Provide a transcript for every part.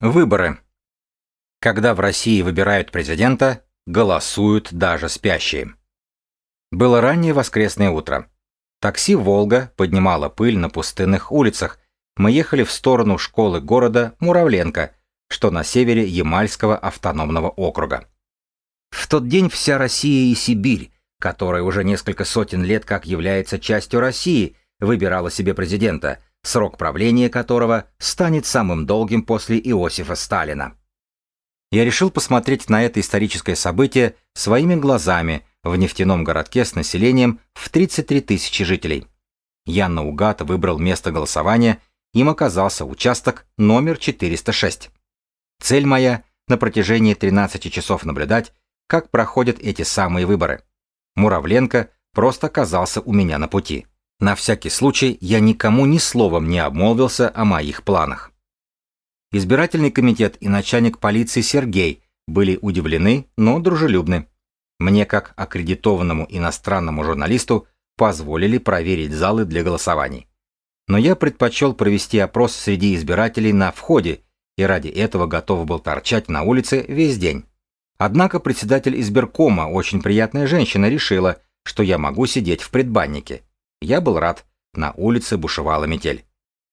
Выборы. Когда в России выбирают президента, голосуют даже спящие. Было раннее воскресное утро. Такси «Волга» поднимало пыль на пустынных улицах. Мы ехали в сторону школы города Муравленко, что на севере Ямальского автономного округа. В тот день вся Россия и Сибирь, которая уже несколько сотен лет как является частью России, выбирала себе президента – срок правления которого станет самым долгим после Иосифа Сталина. Я решил посмотреть на это историческое событие своими глазами в нефтяном городке с населением в 33 тысячи жителей. Я наугад выбрал место голосования, им оказался участок номер 406. Цель моя – на протяжении 13 часов наблюдать, как проходят эти самые выборы. Муравленко просто оказался у меня на пути. На всякий случай я никому ни словом не обмолвился о моих планах. Избирательный комитет и начальник полиции Сергей были удивлены, но дружелюбны. Мне, как аккредитованному иностранному журналисту, позволили проверить залы для голосований. Но я предпочел провести опрос среди избирателей на входе и ради этого готов был торчать на улице весь день. Однако председатель избиркома, очень приятная женщина, решила, что я могу сидеть в предбаннике. Я был рад. На улице бушевала метель.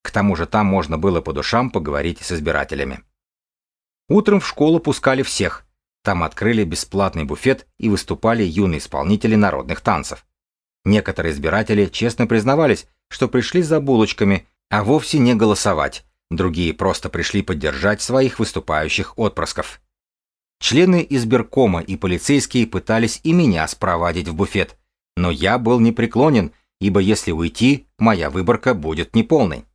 К тому же там можно было по душам поговорить с избирателями. Утром в школу пускали всех. Там открыли бесплатный буфет и выступали юные исполнители народных танцев. Некоторые избиратели честно признавались, что пришли за булочками, а вовсе не голосовать. Другие просто пришли поддержать своих выступающих отпрысков. Члены избиркома и полицейские пытались и меня спровадить в буфет, но я был непреклонен ибо если уйти, моя выборка будет неполной.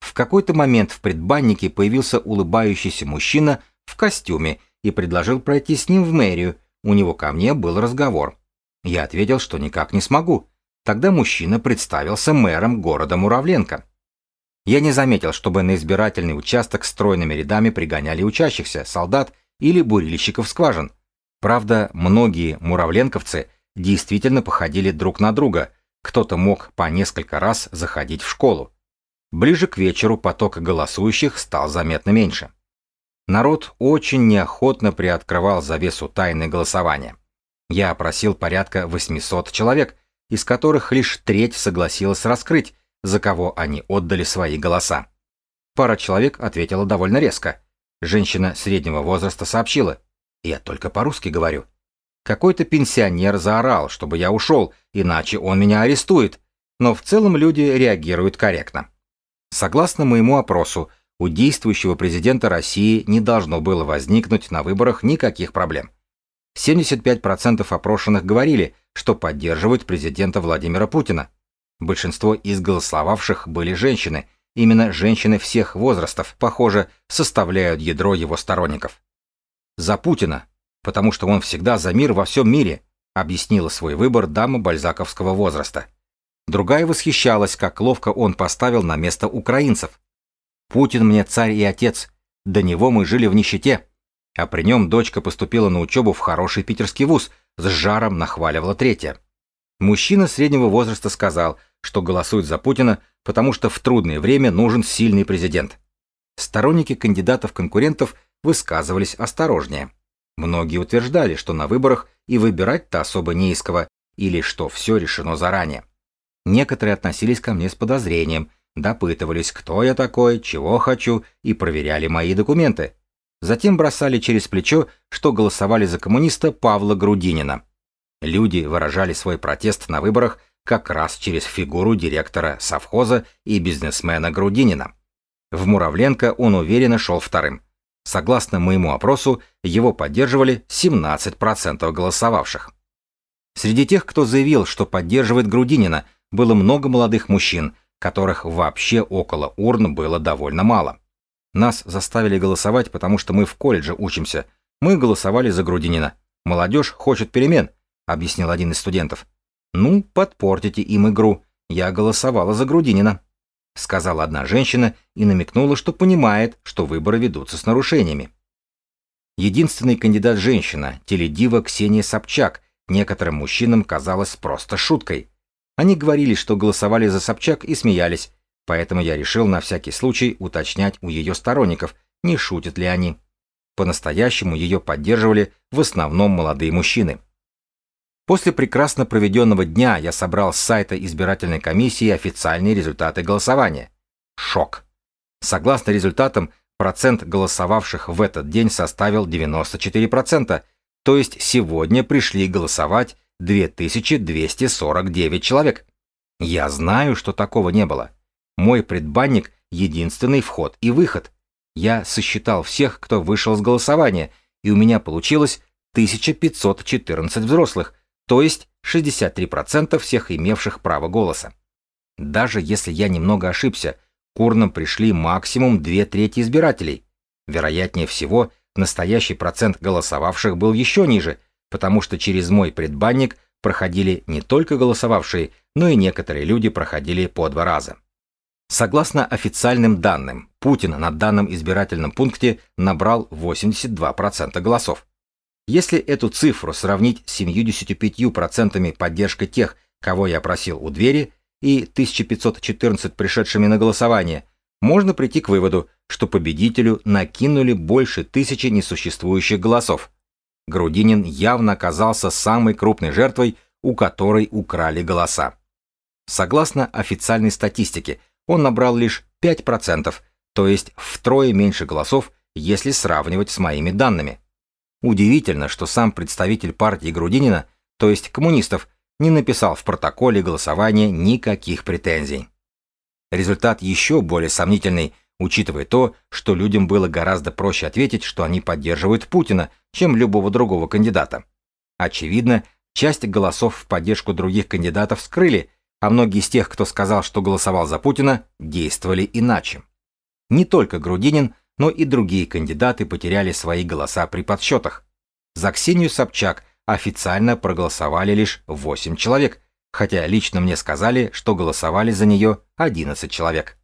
В какой-то момент в предбаннике появился улыбающийся мужчина в костюме и предложил пройти с ним в мэрию, у него ко мне был разговор. Я ответил, что никак не смогу. Тогда мужчина представился мэром города Муравленко. Я не заметил, чтобы на избирательный участок стройными рядами пригоняли учащихся, солдат или бурильщиков скважин. Правда, многие муравленковцы действительно походили друг на друга – кто-то мог по несколько раз заходить в школу. Ближе к вечеру поток голосующих стал заметно меньше. Народ очень неохотно приоткрывал завесу тайны голосования. Я опросил порядка 800 человек, из которых лишь треть согласилась раскрыть, за кого они отдали свои голоса. Пара человек ответила довольно резко. Женщина среднего возраста сообщила, «Я только по-русски говорю». Какой-то пенсионер заорал, чтобы я ушел, иначе он меня арестует. Но в целом люди реагируют корректно. Согласно моему опросу, у действующего президента России не должно было возникнуть на выборах никаких проблем. 75% опрошенных говорили, что поддерживают президента Владимира Путина. Большинство из голосовавших были женщины. Именно женщины всех возрастов, похоже, составляют ядро его сторонников. За Путина, потому что он всегда за мир во всем мире, объяснила свой выбор дама бальзаковского возраста. Другая восхищалась, как ловко он поставил на место украинцев. «Путин мне царь и отец. До него мы жили в нищете». А при нем дочка поступила на учебу в хороший питерский вуз, с жаром нахваливала третья. Мужчина среднего возраста сказал, что голосует за Путина, потому что в трудное время нужен сильный президент. Сторонники кандидатов-конкурентов высказывались осторожнее. Многие утверждали, что на выборах и выбирать-то особо не из кого, или что все решено заранее. Некоторые относились ко мне с подозрением, допытывались, кто я такой, чего хочу, и проверяли мои документы. Затем бросали через плечо, что голосовали за коммуниста Павла Грудинина. Люди выражали свой протест на выборах как раз через фигуру директора совхоза и бизнесмена Грудинина. В Муравленко он уверенно шел вторым. Согласно моему опросу, его поддерживали 17% голосовавших. Среди тех, кто заявил, что поддерживает Грудинина, было много молодых мужчин, которых вообще около урн было довольно мало. Нас заставили голосовать, потому что мы в колледже учимся. Мы голосовали за Грудинина. Молодежь хочет перемен, объяснил один из студентов. Ну, подпортите им игру. Я голосовала за Грудинина сказала одна женщина и намекнула, что понимает, что выборы ведутся с нарушениями. Единственный кандидат женщина, теледива Ксения Собчак, некоторым мужчинам казалась просто шуткой. Они говорили, что голосовали за Собчак и смеялись, поэтому я решил на всякий случай уточнять у ее сторонников, не шутят ли они. По-настоящему ее поддерживали в основном молодые мужчины. После прекрасно проведенного дня я собрал с сайта избирательной комиссии официальные результаты голосования. Шок. Согласно результатам, процент голосовавших в этот день составил 94%, то есть сегодня пришли голосовать 2249 человек. Я знаю, что такого не было. Мой предбанник — единственный вход и выход. Я сосчитал всех, кто вышел с голосования, и у меня получилось 1514 взрослых, то есть 63% всех имевших право голоса. Даже если я немного ошибся, к урнам пришли максимум две трети избирателей. Вероятнее всего, настоящий процент голосовавших был еще ниже, потому что через мой предбанник проходили не только голосовавшие, но и некоторые люди проходили по два раза. Согласно официальным данным, Путин на данном избирательном пункте набрал 82% голосов. Если эту цифру сравнить с 75% поддержкой тех, кого я просил у двери, и 1514 пришедшими на голосование, можно прийти к выводу, что победителю накинули больше тысячи несуществующих голосов. Грудинин явно оказался самой крупной жертвой, у которой украли голоса. Согласно официальной статистике, он набрал лишь 5%, то есть втрое меньше голосов, если сравнивать с моими данными. Удивительно, что сам представитель партии Грудинина, то есть коммунистов, не написал в протоколе голосования никаких претензий. Результат еще более сомнительный, учитывая то, что людям было гораздо проще ответить, что они поддерживают Путина, чем любого другого кандидата. Очевидно, часть голосов в поддержку других кандидатов скрыли, а многие из тех, кто сказал, что голосовал за Путина, действовали иначе. Не только Грудинин, но и другие кандидаты потеряли свои голоса при подсчетах. За Ксению Собчак официально проголосовали лишь 8 человек, хотя лично мне сказали, что голосовали за нее 11 человек.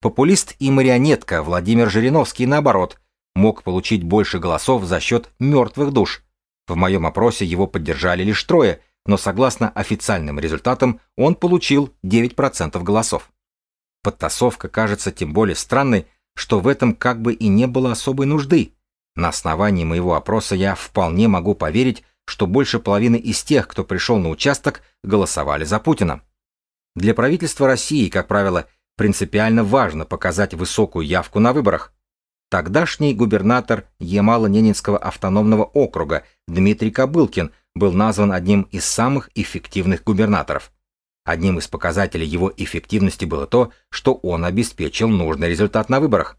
Популист и марионетка Владимир Жириновский, наоборот, мог получить больше голосов за счет мертвых душ. В моем опросе его поддержали лишь трое, но согласно официальным результатам он получил 9% голосов. Подтасовка кажется тем более странной, что в этом как бы и не было особой нужды. На основании моего опроса я вполне могу поверить, что больше половины из тех, кто пришел на участок, голосовали за Путина. Для правительства России, как правило, принципиально важно показать высокую явку на выборах. Тогдашний губернатор Ямало-Ненецкого автономного округа Дмитрий Кобылкин был назван одним из самых эффективных губернаторов. Одним из показателей его эффективности было то, что он обеспечил нужный результат на выборах.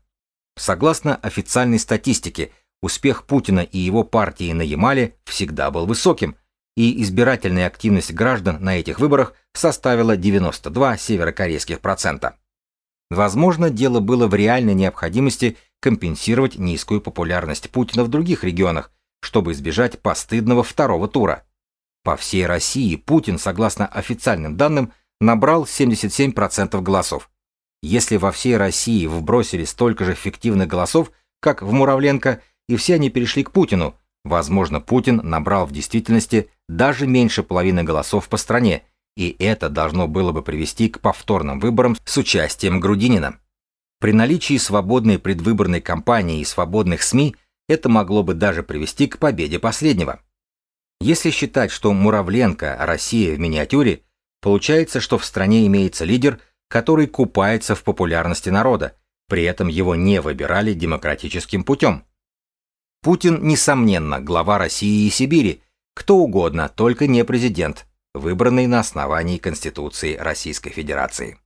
Согласно официальной статистике, успех Путина и его партии на Ямале всегда был высоким, и избирательная активность граждан на этих выборах составила 92 северокорейских процента. Возможно, дело было в реальной необходимости компенсировать низкую популярность Путина в других регионах, чтобы избежать постыдного второго тура. По всей России Путин, согласно официальным данным, набрал 77% голосов. Если во всей России вбросили столько же фиктивных голосов, как в Муравленко, и все они перешли к Путину, возможно, Путин набрал в действительности даже меньше половины голосов по стране, и это должно было бы привести к повторным выборам с участием Грудинина. При наличии свободной предвыборной кампании и свободных СМИ это могло бы даже привести к победе последнего. Если считать, что Муравленко – Россия в миниатюре, получается, что в стране имеется лидер, который купается в популярности народа, при этом его не выбирали демократическим путем. Путин, несомненно, глава России и Сибири, кто угодно, только не президент, выбранный на основании Конституции Российской Федерации.